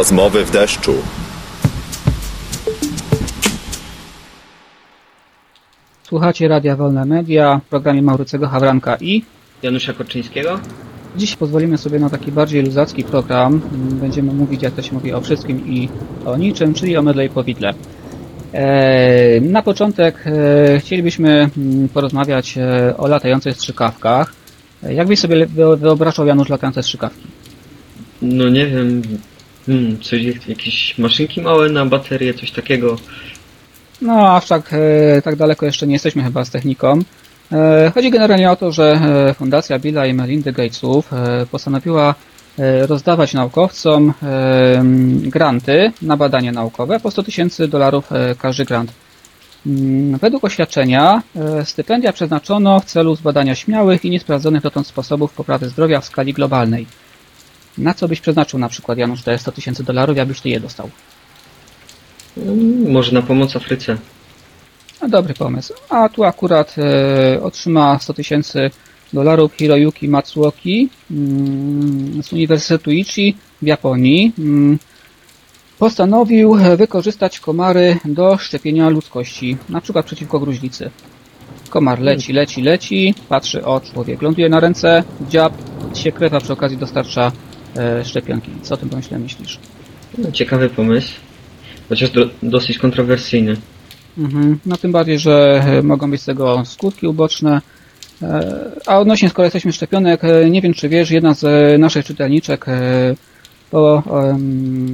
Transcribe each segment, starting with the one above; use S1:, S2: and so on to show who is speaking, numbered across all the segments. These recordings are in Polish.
S1: Rozmowy w deszczu.
S2: Słuchacie Radia Wolne Media w programie Maurycego Hawranka i
S3: Janusza Korczyńskiego.
S2: dziś pozwolimy sobie na taki bardziej luzacki program. Będziemy mówić, jak to się mówi, o wszystkim i o niczym, czyli o mydle i powidle. E, Na początek e, chcielibyśmy mm, porozmawiać e, o latających strzykawkach. Jak byś sobie wyo- wyobrażał, Janusz, latające strzykawki?
S3: No nie wiem, hmm, coś, jakieś maszynki małe na baterię, coś takiego.
S2: No, aż tak, e, tak daleko jeszcze nie jesteśmy chyba z techniką. E, Chodzi generalnie o to, że e, Fundacja Billa i Melindy Gatesów e, postanowiła e, rozdawać naukowcom e, granty na badania naukowe po 100 tysięcy dolarów e, każdy grant. Mm, Według oświadczenia e, stypendia przeznaczono w celu zbadania śmiałych i niesprawdzonych dotąd sposobów poprawy zdrowia w skali globalnej. Na co byś przeznaczył na przykład, Janusz, te 100 tysięcy dolarów, jakbyś ty je dostał?
S3: Może na pomoc Afryce.
S2: No, dobry pomysł. A tu akurat e, otrzyma 100 tysięcy dolarów Hiroyuki Matsuoki mm, z Uniwersytetu Ichi w Japonii. Mm, postanowił wykorzystać komary do szczepienia ludzkości, na przykład przeciwko gruźlicy. Komar leci, leci, leci, patrzy, o człowiek ląduje na ręce, dziab, się krew, a przy okazji dostarcza e, szczepionki. Co o tym pomyśle myślisz?
S3: No, ciekawy pomysł. Chociaż do, dosyć kontrowersyjny.
S2: Mhm. No tym bardziej, że e, mogą być z tego skutki uboczne. E, A odnośnie, skoro jesteśmy szczepionek, nie wiem czy wiesz, jedna z naszych czytelniczek po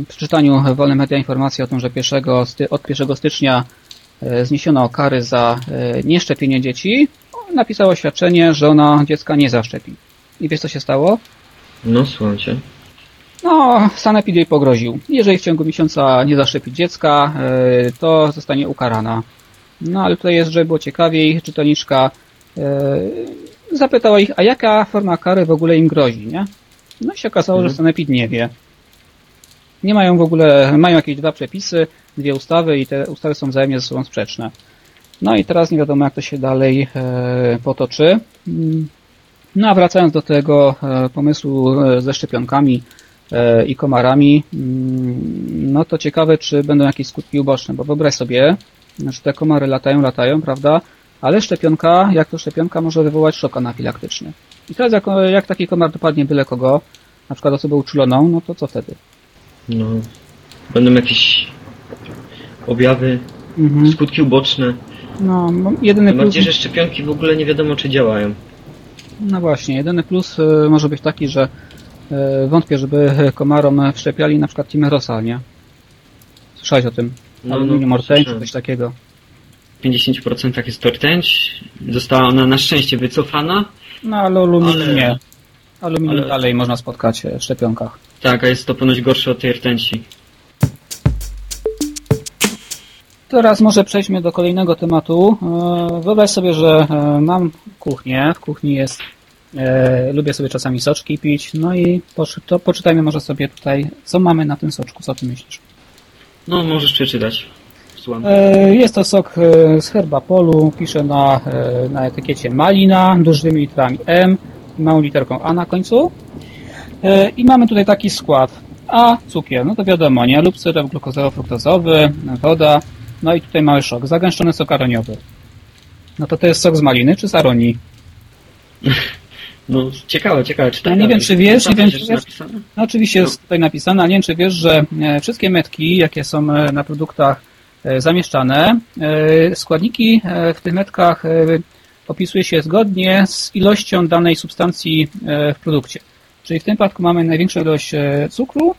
S2: przeczytaniu Wolne Media informacji o tym, że 1 sty- od 1 stycznia zniesiono kary za nieszczepienie dzieci, napisała oświadczenie, że ona dziecka nie zaszczepi. I wiesz co się stało?
S3: No, słucham cię.
S2: No, Sanepid jej pogroził. Jeżeli w ciągu miesiąca nie zaszczepi dziecka, e, to zostanie ukarana. No, ale tutaj jest, żeby było ciekawiej, czytelniczka e, zapytała ich, a jaka forma kary w ogóle im grozi, nie? No i się okazało,
S3: Mhm.
S2: że Sanepid nie wie. Nie mają w ogóle, mają jakieś dwa przepisy, dwie ustawy i te ustawy są wzajemnie ze sobą sprzeczne. No i teraz nie wiadomo, jak to się dalej e, potoczy. No a wracając do tego e, pomysłu e, ze szczepionkami e, i komarami, mm, no to ciekawe, czy będą jakieś skutki uboczne, bo wyobraź sobie, że te komary latają, latają, prawda? Ale szczepionka, jak to szczepionka, może wywołać szok anafilaktyczny. I teraz jak, jak taki komar dopadnie byle kogo, na przykład osobę uczuloną, no to co wtedy?
S3: No, będą jakieś objawy,
S2: Mhm.
S3: skutki uboczne.
S2: No, jedyny plus,
S3: bardziej, że szczepionki w ogóle nie wiadomo czy działają.
S2: No właśnie, jedyny plus e, może być taki, że e, wątpię, żeby komarom wszczepiali na przykład Timerosa, nie? Słyszałeś o tym?
S3: No,
S2: Aluminium
S3: no,
S2: czy coś takiego.
S3: W 50% jest to rtęć. Została ona na szczęście wycofana.
S2: No ale aluminium
S3: Ale-
S2: nie. Aluminium
S3: ale-
S2: dalej można spotkać w szczepionkach.
S3: Tak, a jest to ponoć gorsze od tej rtęci.
S2: Teraz może przejdźmy do kolejnego tematu. E, Wyobraź sobie, że e, mam kuchnię. W kuchni jest. E, lubię sobie czasami soczki pić. No i to poczytajmy może sobie tutaj, co mamy na tym soczku. Co ty myślisz?
S3: No, możesz przeczytać.
S2: E, Jest to sok z herbapolu. Pisze na, na etykiecie malina, dużymi literami M małą literką A na końcu. E, I mamy tutaj taki skład. A cukier, no to wiadomo, nie? Lub syrop glukozowo-fruktozowy, woda. No i tutaj mały szok. Zagęszczony sok aroniowy. No to to jest sok z maliny czy z aronii?
S3: No, ciekawe, ciekawe. Czytaj
S2: Ja nie wiem, czy wiesz, nie wiem, czy wiesz. No oczywiście jest tutaj napisane, ale nie wiem, czy wiesz, że e, wszystkie metki, jakie są e, na produktach e, zamieszczane, składniki w tych metkach opisuje się zgodnie z ilością danej substancji w produkcie. Czyli w tym przypadku mamy największą ilość cukru,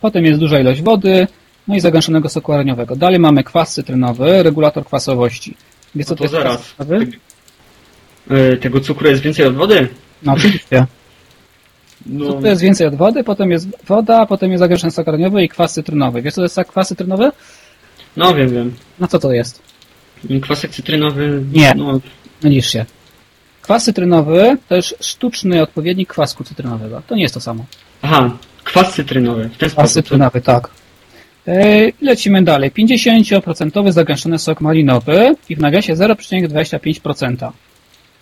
S2: potem jest duża ilość wody, no i zagęszczonego soku aroniowego. Dalej mamy kwas cytrynowy, regulator kwasowości. Wiesz co
S3: No to
S2: to jest
S3: zaraz. E, Tego cukru jest więcej od wody?
S2: No oczywiście.
S3: No,
S2: Cukru jest więcej od wody, potem jest woda, potem jest zagęszczony sok aroniowy i kwas cytrynowy. Wiesz co to jest kwas cytrynowy?
S3: no wiem, wiem.
S2: No co to jest?
S3: Kwasek cytrynowy.
S2: Nie.
S3: No,
S2: Mylisz się. Kwas cytrynowy to jest sztuczny odpowiednik kwasku cytrynowego. To nie jest to samo.
S3: aha, kwas cytrynowy. W ten
S2: Kwas
S3: sposób.
S2: cytrynowy, tak. Lecimy dalej. 50% zagęszczony sok malinowy i w nawiasie 0,25%.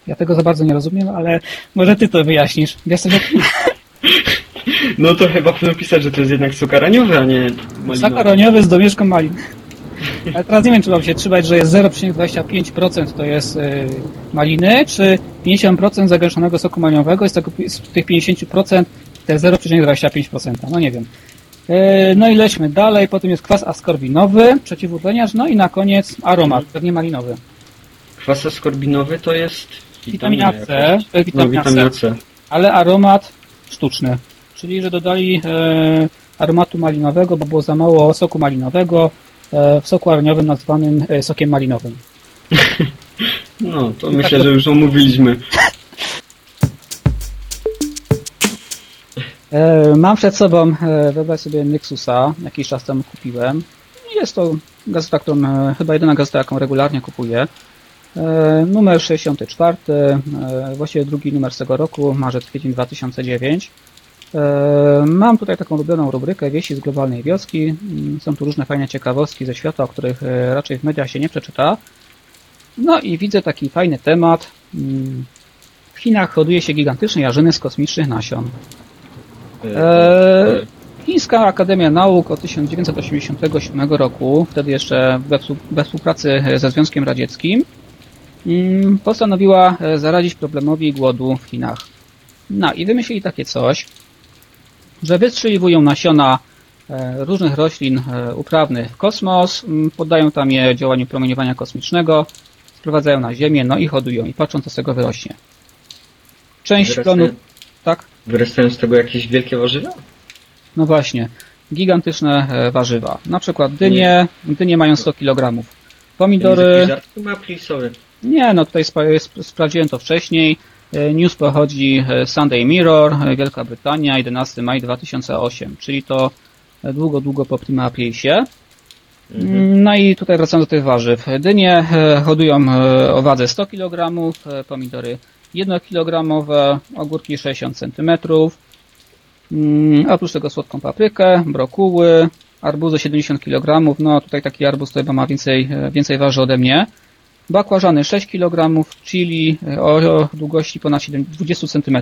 S2: Ja tego za bardzo nie rozumiem, ale może ty to wyjaśnisz. Wiesz co,
S3: No to chyba powinno pisać, że to jest jednak sok araniowy, a nie malinowy.
S2: Sakaroniowy z domieszką malin. Ale teraz nie wiem, czy mam się trzymać, że jest 0,25% to jest y, maliny, czy 50% zagęszczonego soku maliniowego i z, tego, z tych 50% to jest 0,25%. No nie wiem. Y, no i lećmy dalej, potem jest kwas askorbinowy, przeciwutleniacz, no i na koniec aromat, pewnie malinowy.
S3: Kwas askorbinowy to jest
S2: Witamina C,
S3: jakaś.
S2: to jest
S3: No,
S2: witamina
S3: witamina
S2: C,
S3: C.
S2: ale aromat sztuczny. Czyli, że dodali e, aromatu malinowego, bo było za mało soku malinowego e, w soku aroniowym nazwanym e, sokiem malinowym.
S3: No, to myślę, że już omówiliśmy.
S2: Mam przed sobą, e, wyobraź sobie Nexusa, jakiś czas temu kupiłem. Jest to gazeta, którą, e, chyba jedyna gazeta, jaką regularnie kupuję. E, numer 64, e, właściwie drugi numer z tego roku, marzec, kwiecień 2009. E, Mam tutaj taką ulubioną rubrykę Wieści z globalnej wioski. Mm, Są tu różne fajne ciekawostki ze świata, o których e, raczej w mediach się nie przeczyta. No i widzę taki fajny temat. Mm, W Chinach hoduje się gigantyczne jarzyny z kosmicznych nasion. Eee, Chińska Akademia Nauk od 1987 roku, wtedy jeszcze we, współ- we współpracy ze Związkiem Radzieckim, mm, postanowiła e, zaradzić problemowi głodu w Chinach. No i wymyślili takie coś, że wystrzeliwują nasiona e, różnych roślin e, uprawnych w kosmos, mm, poddają tam je działaniu promieniowania kosmicznego, sprowadzają na Ziemię, no i hodują i patrzą co z tego wyrośnie. Część plonów, tak?
S3: Wyrastają z tego jakieś wielkie warzywa?
S2: No właśnie, gigantyczne e, warzywa. Na przykład dynie, dynie mają 100 kg.
S3: Jakiś
S2: Pomidory,
S3: plisowy.
S2: nie no tutaj spa- sp- sprawdziłem to wcześniej. E, News pochodzi e, Sunday Mirror, e, Wielka Brytania, 11 maj 2008, czyli to e, długo, długo po Prima Aprilisie.
S3: Mhm.
S2: Mm, No i tutaj wracam do tych warzyw. Dynie e, hodują e, o wadze 100 kg, e, pomidory 1 kg, ogórki 60 cm. Mm, Oprócz tego słodką paprykę, brokuły, arbuzy 70 kg. No tutaj taki arbuz to chyba ma więcej, e, więcej waży ode mnie. Bakłażany 6 kg, chili e, o, długości ponad 7, 20 cm.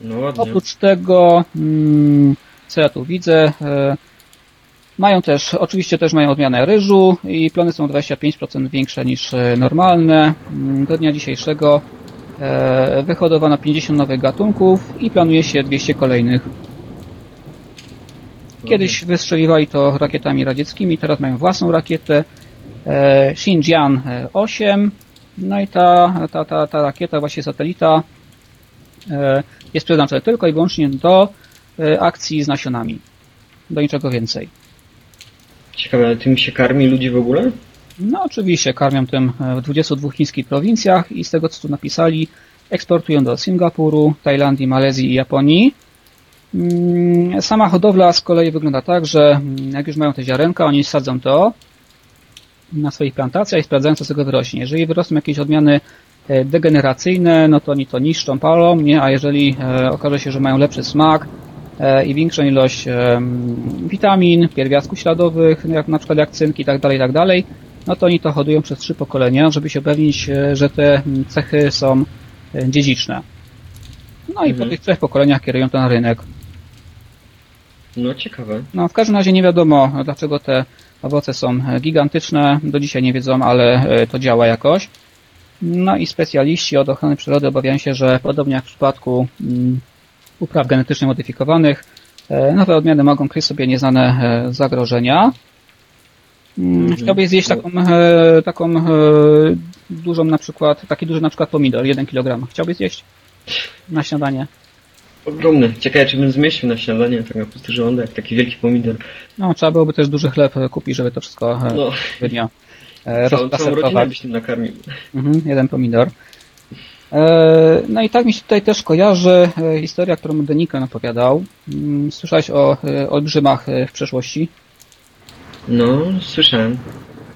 S3: No ładnie.
S2: Oprócz tego, mm, co ja tu widzę, e, mają też, oczywiście też mają odmianę ryżu i plony są 25% większe niż normalne. Mm, Do dnia dzisiejszego wyhodowano 50 nowych gatunków i planuje się 200 kolejnych. Kiedyś wystrzeliwali to rakietami radzieckimi, teraz mają własną rakietę e, Xinjiang 8. No i ta, ta, ta, ta rakieta, właśnie satelita, e, jest przeznaczone tylko i wyłącznie do e, akcji z nasionami. Do niczego więcej.
S3: Ciekawe, ale tym się karmi ludzi w ogóle?
S2: No oczywiście karmią tym e, w 22 chińskich prowincjach i z tego co tu napisali eksportują do Singapuru, Tajlandii, Malezji i Japonii. Mm, Sama hodowla z kolei wygląda tak, że mm, jak już mają te ziarenka, oni sadzą to na swoich plantacjach i sprawdzają co z tego wyrośnie. Jeżeli wyrosną jakieś odmiany e, degeneracyjne, no to oni to niszczą, palą, nie? a jeżeli e, okaże się, że mają lepszy smak i większą ilość witamin, pierwiastków śladowych, jak na przykład jak cynk i tak dalej, i tak dalej, no to oni to hodują przez trzy pokolenia, żeby się upewnić, e, że te cechy są e, dziedziczne. No i po
S3: Mhm.
S2: tych trzech pokoleniach kierują to na rynek.
S3: No ciekawe.
S2: No w każdym razie nie wiadomo, dlaczego te owoce są e, gigantyczne. Do dzisiaj nie wiedzą, ale to działa jakoś. No i specjaliści od ochrony przyrody obawiają się, że podobnie jak w przypadku upraw genetycznie modyfikowanych, nowe odmiany mogą kryć sobie nieznane zagrożenia.
S3: Mhm.
S2: Chciałbyś zjeść taką, e, taką e, dużą na przykład, taki duży na przykład pomidor, 1 kg. Chciałbyś zjeść na śniadanie?
S3: Ogromne. Ciekawe, czy bym zmieścił na śniadanie tak na pusty żołądek, taki wielki pomidor.
S2: No, trzeba byłoby też duży chleb kupić, żeby to wszystko e,
S3: No,
S2: e,
S3: całą, całą rodzinę byś tym nakarmił.
S2: Mhm, jeden pomidor. No i tak mi się tutaj też kojarzy historia, którą Deniken opowiadał. Mm, Słyszałeś o olbrzymach w przeszłości?
S3: No, słyszałem.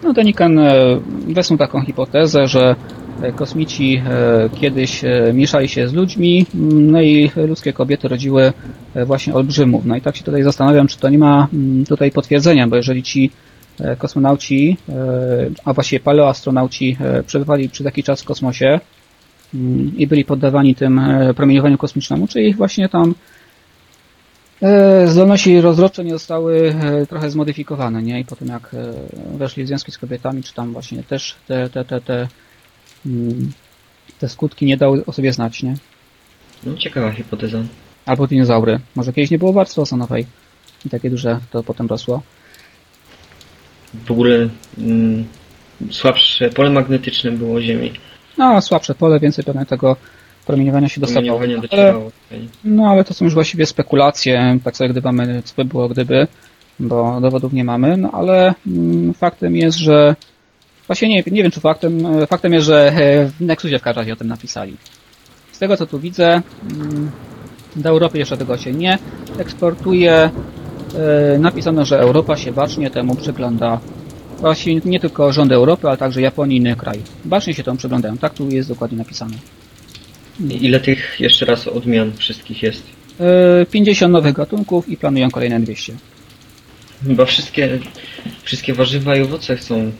S2: No Deniken e, wysnuł taką hipotezę, że e, kosmici e, kiedyś mieszali się z ludźmi, mm, no i ludzkie kobiety rodziły właśnie olbrzymów. No i tak się tutaj zastanawiam, czy to nie ma mm, tutaj potwierdzenia, bo jeżeli ci kosmonauci, a właściwie paleoastronauci przebywali przez jakiś czas w kosmosie mm, i byli poddawani tym promieniowaniu kosmicznemu, czy ich właśnie tam Zdolności rozrodcze nie zostały e, trochę zmodyfikowane, nie? I po tym jak e, weszli w związki z kobietami, czy tam właśnie też te, te, te, te, mm, te skutki nie dały o sobie znać, nie?
S3: No, ciekawa hipoteza.
S2: Albo dinozaury. Może kiedyś nie było warstwy ozonowej i takie duże to potem rosło.
S3: W ogóle mm, słabsze pole magnetyczne było Ziemi.
S2: No, słabsze pole, więcej pewnie tego promieniowania się dostawało.
S3: Promieniowanie
S2: Ale, no, ale to są już właściwie spekulacje, tak sobie gdybamy, co by było gdyby, bo dowodów nie mamy, no ale mm, faktem jest, że właśnie nie, nie wiem czy faktem, faktem jest, że e, w Nexusie w każdym razie o tym napisali. Z tego co tu widzę, mm, do Europy jeszcze tego się nie eksportuje. E, Napisano, że Europa się bacznie temu przygląda. Właśnie nie tylko rządy Europy, ale także Japonii i innych krajów. Bacznie się temu przyglądają. Tak tu jest dokładnie napisane.
S3: Ile tych jeszcze raz odmian wszystkich jest?
S2: E, 50 nowych gatunków i planują kolejne 200.
S3: Chyba wszystkie, wszystkie warzywa i owoce chcą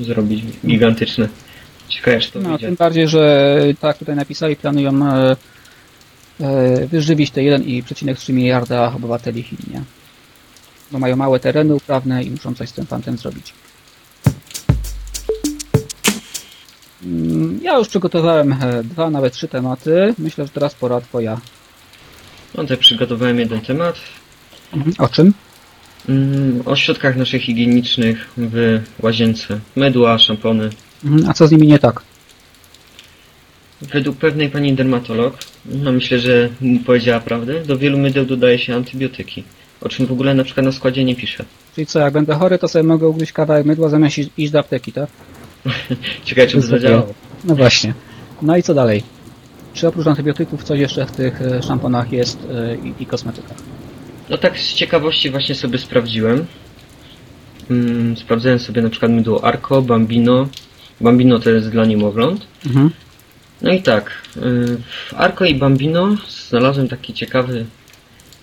S3: zrobić gigantyczne. Ciekawe, czy to
S2: No,
S3: wyjdzie.
S2: tym bardziej, że tak tutaj napisali, planują e, e, wyżywić te 1,3 miliarda obywateli Chin, nie? Bo mają małe tereny uprawne i muszą coś z tym fantem zrobić. Ja już przygotowałem e, dwa, nawet trzy tematy. Myślę, że teraz pora twoja.
S3: No to przygotowałem jeden temat.
S2: O czym?
S3: Mm, o środkach naszych higienicznych w łazience. Mydła, szampony.
S2: Mhm, A co z nimi nie tak?
S3: Według pewnej pani dermatolog, no myślę, że powiedziała prawdę, do wielu mydeł dodaje się antybiotyki. O czym w ogóle na przykład na składzie nie pisze.
S2: Czyli co, jak będę chory, to sobie mogę ugryźć kawałek mydła zamiast iść do apteki, tak?
S3: Ciekawe, czy to zadziałało.
S2: No właśnie. No i co dalej? Czy oprócz antybiotyków coś jeszcze w tych e, szamponach jest e, i, kosmetykach?
S3: No tak z ciekawości właśnie sobie sprawdziłem. Mm, sprawdzałem sobie na przykład mydło Arco, Bambino. Bambino to jest dla niemowląt.
S2: Mhm.
S3: No i tak, y, w Arco i Bambino znalazłem taki ciekawy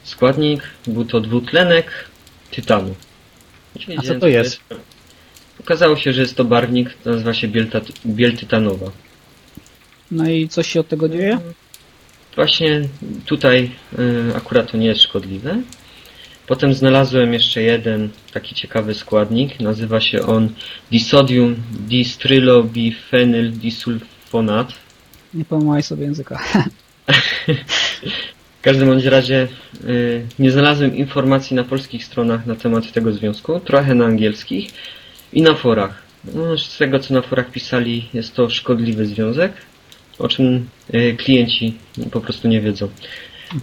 S3: składnik. Był to dwutlenek tytanu. Nie
S2: A co to jest?
S3: Okazało się, że jest to barwnik, nazywa się biel, tat- biel tytanowa.
S2: No i coś się od tego dzieje?
S3: Właśnie tutaj y, akurat to nie jest szkodliwe. Potem znalazłem jeszcze jeden taki ciekawy składnik. Nazywa się on disodium distrylobifenyl disulfonat.
S2: Nie połamaj sobie języka.
S3: W każdym bądź razie y, nie znalazłem informacji na polskich stronach na temat tego związku, trochę na angielskich i na forach. No, z tego co na forach pisali, jest to szkodliwy związek, o czym y, klienci po prostu nie wiedzą.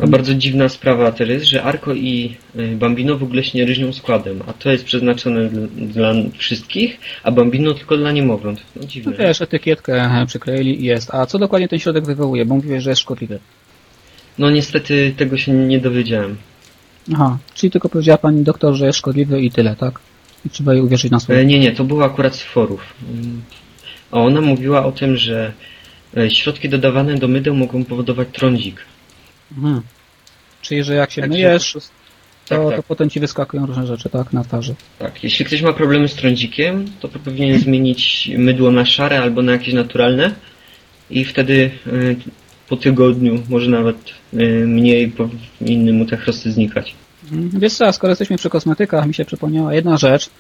S3: A bardzo dziwna sprawa też jest, że Arco i y, Bambino w ogóle się nie różnią składem, a to jest przeznaczone dla, wszystkich, a Bambino tylko dla niemowląt. No
S2: No
S3: dziwne.
S2: wiesz, etykietkę e, przykleili i jest. A co dokładnie ten środek wywołuje? Bo mówiłeś, że jest szkodliwy.
S3: No niestety tego się nie dowiedziałem.
S2: Aha, czyli tylko powiedziała pani doktor, że jest szkodliwy i tyle, tak? I trzeba jej uwierzyć na słowo.
S3: E, Nie, nie, to było akurat z forów. A ona mówiła o tym, że e, środki dodawane do mydeł mogą powodować trądzik.
S2: Mhm. Czyli, że jak się
S3: Także
S2: myjesz, to,
S3: tak, tak,
S2: to potem ci wyskakują różne rzeczy, tak? Na twarzy.
S3: tak. Jeśli ktoś ma problemy z trądzikiem, to powinien zmienić mydło na szare albo na jakieś naturalne i wtedy e, po tygodniu, może nawet mniej, powinny mu te chrosty znikać.
S2: Wiesz co, skoro jesteśmy przy kosmetykach, mi się przypomniała jedna rzecz.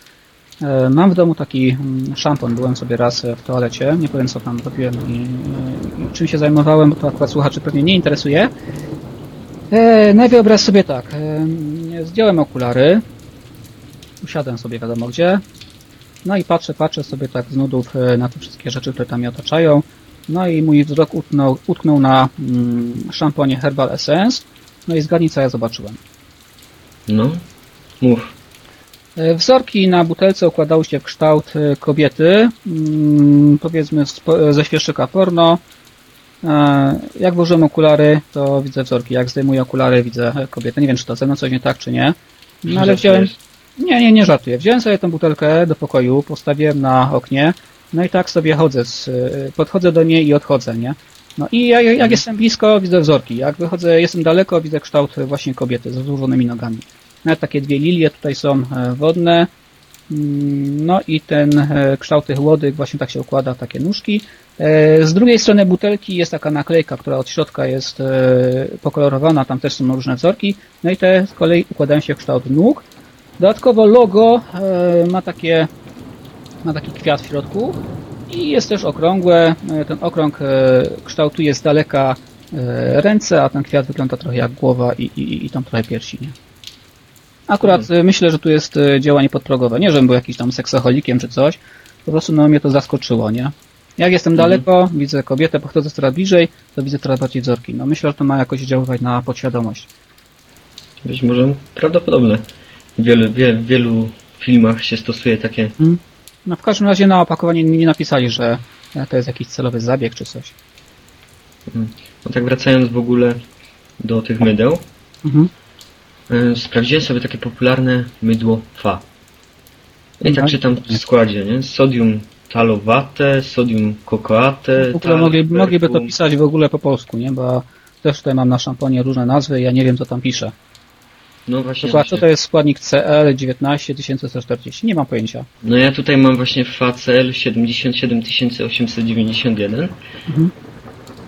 S2: E, Mam w domu taki mm, szampon, byłem sobie raz e, w toalecie, nie powiem co tam robiłem i, i, i czym się zajmowałem, bo to akurat słuchaczy pewnie nie interesuje. E, i wyobraź sobie tak, e, zdjąłem okulary, usiadłem sobie wiadomo gdzie, no i patrzę, patrzę sobie tak z nudów e, na te wszystkie rzeczy, które tam mnie otaczają, no i mój wzrok utknął, utknął na mm, szamponie Herbal Essence, no i zgadnij co ja zobaczyłem.
S3: No, mów.
S2: E, Wzorki na butelce układały się w kształt e, kobiety, mm, powiedzmy po- ze świerszczyka porno. E, Jak włożyłem okulary, to widzę wzorki. Jak zdejmuję okulary, widzę e, kobietę. Nie wiem, czy to ze mną coś nie tak, czy nie. No ale wziąłem... Nie, nie, nie żartuję. Wziąłem sobie tą butelkę do pokoju, postawiłem na oknie, no i tak sobie chodzę, z, e, podchodzę do niej i odchodzę, nie? No i jak, jak jestem blisko, widzę wzorki. Jak wychodzę, jestem daleko, widzę kształt właśnie kobiety z złożonymi nogami. Nawet takie dwie lilie tutaj są e, wodne. Mm, No i ten e, kształt tych łodyg właśnie tak się układa, takie nóżki. E, Z drugiej strony butelki jest taka naklejka, która od środka jest pokolorowana, tam też są różne wzorki. No i te z kolei układają się w kształt nóg. Dodatkowo logo ma takie ma taki kwiat w środku i jest też okrągłe. E, Ten okrąg e, kształtuje z daleka e, ręce, a ten kwiat wygląda trochę jak głowa i, i, i tam trochę piersi. Nie? Akurat e, myślę, że tu jest działanie podprogowe. Nie, żebym był jakiś tam seksoholikiem czy coś. Po prostu no, mnie to zaskoczyło, nie? Jak jestem
S3: Mhm.
S2: daleko, widzę kobietę, podchodzę coraz bliżej, to widzę coraz bardziej wzorki. No myślę, że to ma jakoś działać na podświadomość.
S3: Być może prawdopodobne. W wielu, wie, w wielu filmach się stosuje takie.
S2: No w każdym razie na opakowaniu nie napisali, że e, to jest jakiś celowy zabieg czy coś.
S3: No tak wracając w ogóle do tych mydeł,
S2: Mhm.
S3: e, sprawdziłem sobie takie popularne mydło Fa. I tak
S2: Mhm.
S3: czytam w składzie, nie? Sodium talowate, sodium kokoate,
S2: W ogóle mogli, mogliby to
S3: perfum.
S2: pisać w ogóle po polsku, nie? Bo też tutaj mam na szamponie różne nazwy, ja nie wiem co tam pisze.
S3: No właśnie. Właśnie.
S2: to jest składnik CL 19140? Nie mam pojęcia.
S3: No ja tutaj mam właśnie FACL 77891.
S2: Mhm.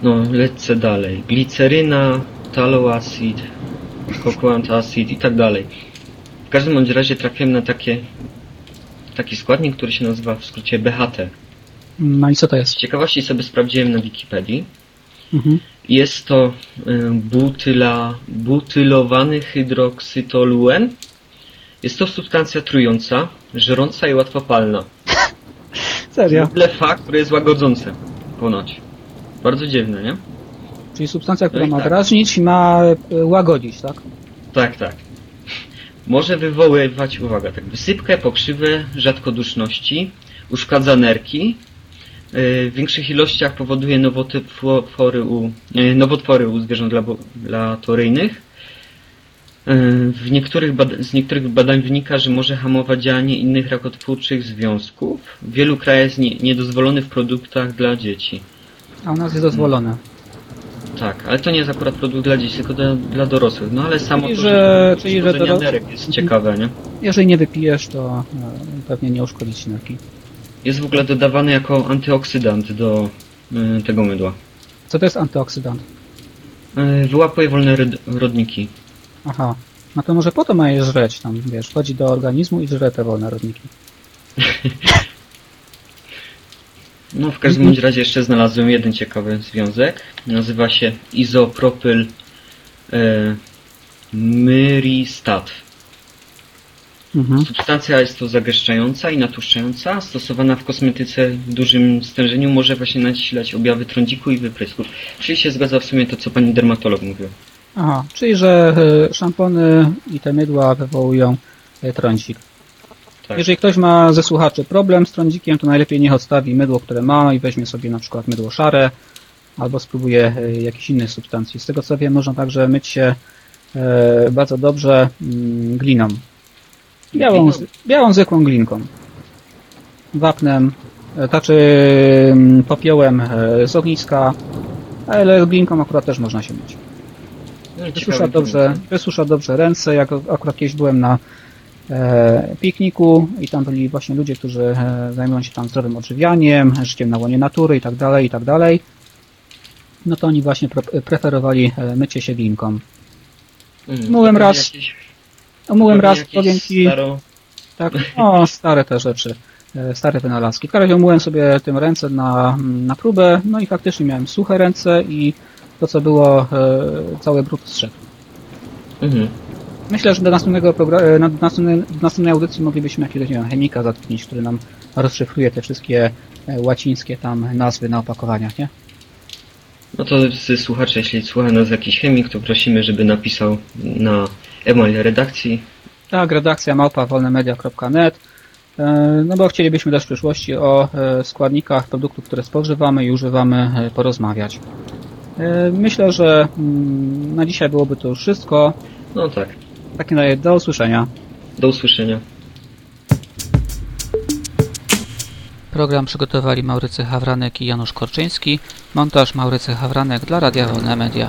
S3: No, lecę dalej. Gliceryna, taloacid, cocoant acid i tak dalej. W każdym bądź razie trafiłem na takie taki składnik, który się nazywa w skrócie BHT.
S2: No i co to
S3: Z
S2: jest?
S3: ciekawości sobie sprawdziłem na Wikipedii.
S2: Mhm.
S3: Jest to y, butyla, butylowany hydroksytoluen. Jest to substancja trująca, żrąca i łatwopalna.
S2: Serio?
S3: fakt, które jest łagodzące. Ponoć. Bardzo dziwne, nie?
S2: Czyli substancja, która
S3: No
S2: ma
S3: tak.
S2: drażnić i ma e, łagodzić, tak?
S3: Tak, tak. Może wywoływać, uwaga, tak, wysypkę, pokrzywę, rzadkoduszności, uszkadza nerki, w większych ilościach powoduje nowotwory u, yy, nowotwory u zwierząt labo- laboratoryjnych. Yy, W niektórych z niektórych badań wynika, że może hamować działanie innych rakotwórczych związków. W wielu krajach jest nie, niedozwolony w produktach dla dzieci.
S2: A u nas jest dozwolone.
S3: Tak, ale to nie jest akurat produkt dla dzieci, tylko dla, dla dorosłych. No ale samo
S2: Czyli,
S3: to,
S2: że- czyli, że
S3: uszkodzenie
S2: doro-
S3: nerek jest ciekawe, nie?
S2: Jeżeli nie wypijesz, to e, pewnie nie uszkodzi ci.
S3: Jest w ogóle dodawany jako antyoksydant do y, tego mydła.
S2: Co to jest antyoksydant?
S3: Y, wyłapuje wolne ryd- rodniki.
S2: Aha. No to może po to ma je żreć tam, wiesz, wchodzi do organizmu i żre te wolne rodniki.
S3: No w każdym bądź razie jeszcze znalazłem jeden ciekawy związek. Nazywa się izopropyl y, myristat.
S2: Mhm.
S3: Substancja jest to zagęszczająca i natłuszczająca, stosowana w kosmetyce w dużym stężeniu, może właśnie nasilać objawy trądziku i wyprysków. Czyli się zgadza w sumie to, co pani dermatolog mówiła.
S2: Aha, czyli że e, szampony i te mydła wywołują e, trądzik.
S3: Tak.
S2: Jeżeli ktoś ma ze słuchaczy problem z trądzikiem, to najlepiej niech odstawi mydło, które ma i weźmie sobie na przykład mydło szare albo spróbuje e, jakiejś innej substancji. Z tego co wiem, można także myć się bardzo dobrze mm, gliną. Białą, białą zwykłą glinką. Wapnem, znaczy mm, popiołem e, z ogniska, ale glinką akurat też można się myć.
S3: No,
S2: Wysusza dobrze, wysusza dobrze ręce. Jak akurat kiedyś byłem na e, pikniku i tam byli właśnie ludzie, którzy e, zajmują się tam zdrowym odżywianiem, życiem na łonie natury i tak dalej, i tak dalej. No to oni właśnie pre- preferowali e, mycie się glinką.
S3: Mm,
S2: Myłem
S3: pewnie
S2: raz,
S3: jakieś- Pewnie
S2: raz,
S3: jakieś
S2: powiem ci, tak, o, stare te rzeczy, e, stare wynalazki. W każdym razie umyłem sobie tym ręce na, na próbę, no i faktycznie miałem suche ręce i to co było, e, cały brud zszedł.
S3: Mhm.
S2: Myślę, że do następnego progra- na do następnej, do następnej audycji moglibyśmy jakiegoś nie wiem, chemika zatrudnić, który nam rozszyfruje te wszystkie e, łacińskie tam nazwy na opakowaniach, nie?
S3: No to z słuchaczy, jeśli słucha nas jakiś chemik, to prosimy, żeby napisał na e-mail redakcji.
S2: Tak, redakcja małpa wolnemedia.net E, no bo chcielibyśmy też w przyszłości o e, składnikach produktów, które spożywamy i używamy e, porozmawiać. Myślę, że mm, na dzisiaj byłoby to już wszystko.
S3: No tak.
S2: W takim razie do usłyszenia.
S3: Do usłyszenia.
S2: Program przygotowali Maurycy Hawranek i Janusz Korczyński. Montaż Maurycy Hawranek dla Radia Wolne Media.